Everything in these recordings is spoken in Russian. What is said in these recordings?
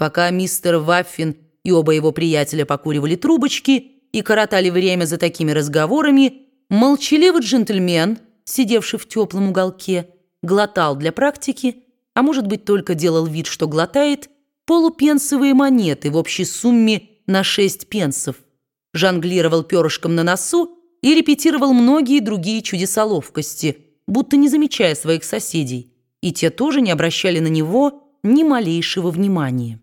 Пока мистер Ваффин и оба его приятеля покуривали трубочки и коротали время за такими разговорами, молчаливый джентльмен, сидевший в теплом уголке, глотал для практики, а может быть только делал вид, что глотает, полупенсовые монеты в общей сумме на шесть пенсов, жонглировал перышком на носу и репетировал многие другие чудеса ловкости, будто не замечая своих соседей, и те тоже не обращали на него ни малейшего внимания.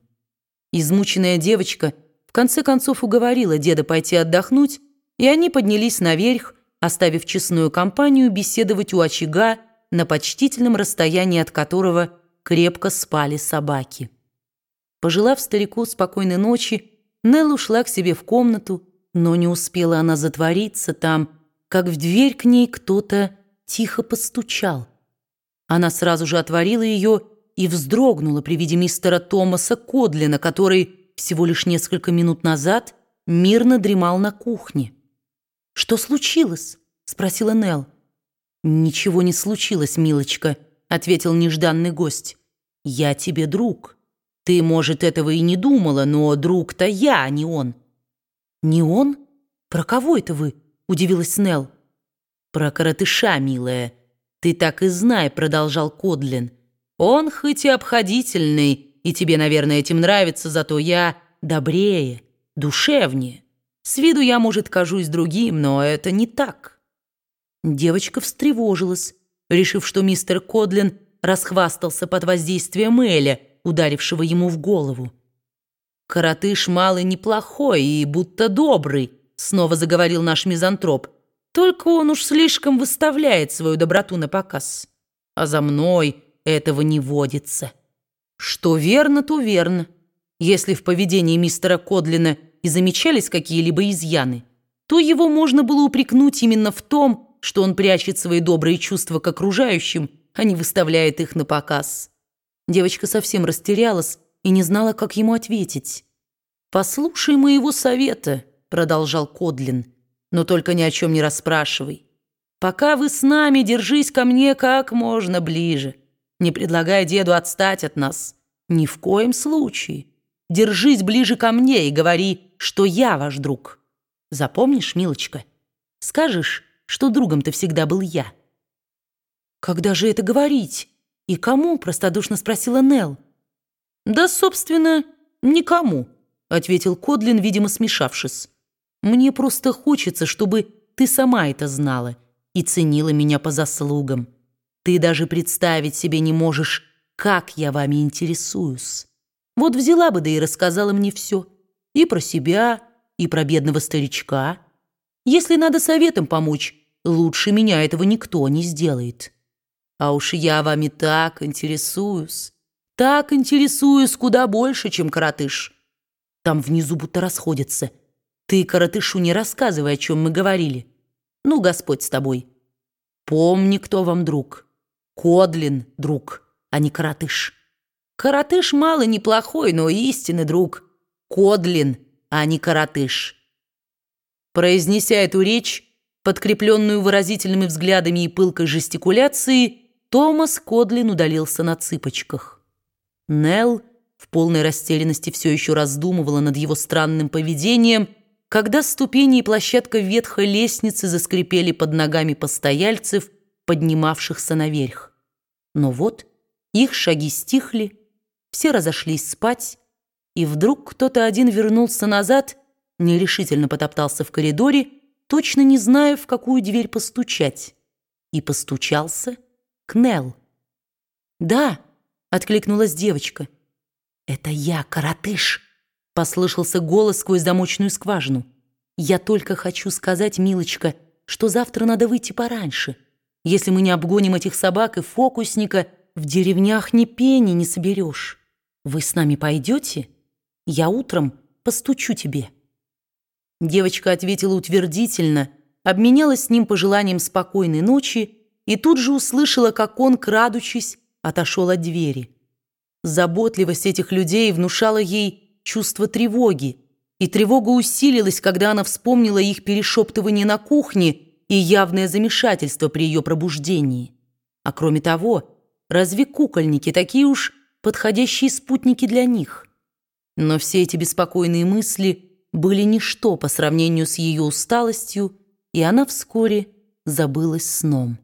Измученная девочка в конце концов уговорила деда пойти отдохнуть, и они поднялись наверх, оставив честную компанию беседовать у очага, на почтительном расстоянии от которого крепко спали собаки. Пожелав старику спокойной ночи, Нелл ушла к себе в комнату, но не успела она затвориться там, как в дверь к ней кто-то тихо постучал. Она сразу же отворила ее и вздрогнула при виде мистера Томаса Кодлина, который всего лишь несколько минут назад мирно дремал на кухне. «Что случилось?» — спросила Нелл. «Ничего не случилось, милочка», — ответил нежданный гость. «Я тебе друг. Ты, может, этого и не думала, но друг-то я, а не он». «Не он? Про кого это вы?» — удивилась Нелл. «Про коротыша, милая. Ты так и знай», — продолжал Кодлин. Он хоть и обходительный, и тебе, наверное, этим нравится, зато я добрее, душевнее. С виду я, может, кажусь другим, но это не так». Девочка встревожилась, решив, что мистер Кодлин расхвастался под воздействием Эля, ударившего ему в голову. «Коротыш малый неплохой и будто добрый», — снова заговорил наш мизантроп. «Только он уж слишком выставляет свою доброту на показ. А за мной этого не водится. Что верно, то верно. Если в поведении мистера Кодлина и замечались какие-либо изъяны, то его можно было упрекнуть именно в том, что он прячет свои добрые чувства к окружающим, а не выставляет их на показ. Девочка совсем растерялась и не знала, как ему ответить. «Послушай моего совета», — продолжал Кодлин, «но только ни о чем не расспрашивай. Пока вы с нами, держись ко мне как можно ближе» не предлагая деду отстать от нас. Ни в коем случае. Держись ближе ко мне и говори, что я ваш друг. Запомнишь, милочка? Скажешь, что другом ты всегда был я. Когда же это говорить? И кому? Простодушно спросила Нелл. Да, собственно, никому, ответил Кодлин, видимо, смешавшись. Мне просто хочется, чтобы ты сама это знала и ценила меня по заслугам. Ты даже представить себе не можешь, как я вами интересуюсь. Вот взяла бы, да и рассказала мне все. И про себя, и про бедного старичка. Если надо советом помочь, лучше меня этого никто не сделает. А уж я вами так интересуюсь, так интересуюсь куда больше, чем коротыш. Там внизу будто расходятся. Ты коротышу не рассказывай, о чем мы говорили. Ну, Господь с тобой. Помни, кто вам друг». Кодлин, друг, а не коротыш. Коротыш мало неплохой, но истинный друг. Кодлин, а не коротыш. Произнеся эту речь, подкрепленную выразительными взглядами и пылкой жестикуляцией, Томас Кодлин удалился на цыпочках. Нелл в полной растерянности все еще раздумывала над его странным поведением, когда ступени и площадка ветхой лестницы заскрипели под ногами постояльцев, поднимавшихся наверх. Но вот их шаги стихли, все разошлись спать, и вдруг кто-то один вернулся назад, нерешительно потоптался в коридоре, точно не зная, в какую дверь постучать, и постучался к Нелл. «Да», — откликнулась девочка. «Это я, коротыш», — послышался голос сквозь замочную скважину. «Я только хочу сказать, милочка, что завтра надо выйти пораньше». Если мы не обгоним этих собак и фокусника, в деревнях ни пени не соберешь. Вы с нами пойдете? Я утром постучу тебе». Девочка ответила утвердительно, обменялась с ним пожеланием спокойной ночи и тут же услышала, как он, крадучись, отошел от двери. Заботливость этих людей внушала ей чувство тревоги, и тревога усилилась, когда она вспомнила их перешептывание на кухне и явное замешательство при ее пробуждении. А кроме того, разве кукольники такие уж подходящие спутники для них? Но все эти беспокойные мысли были ничто по сравнению с ее усталостью, и она вскоре забылась сном.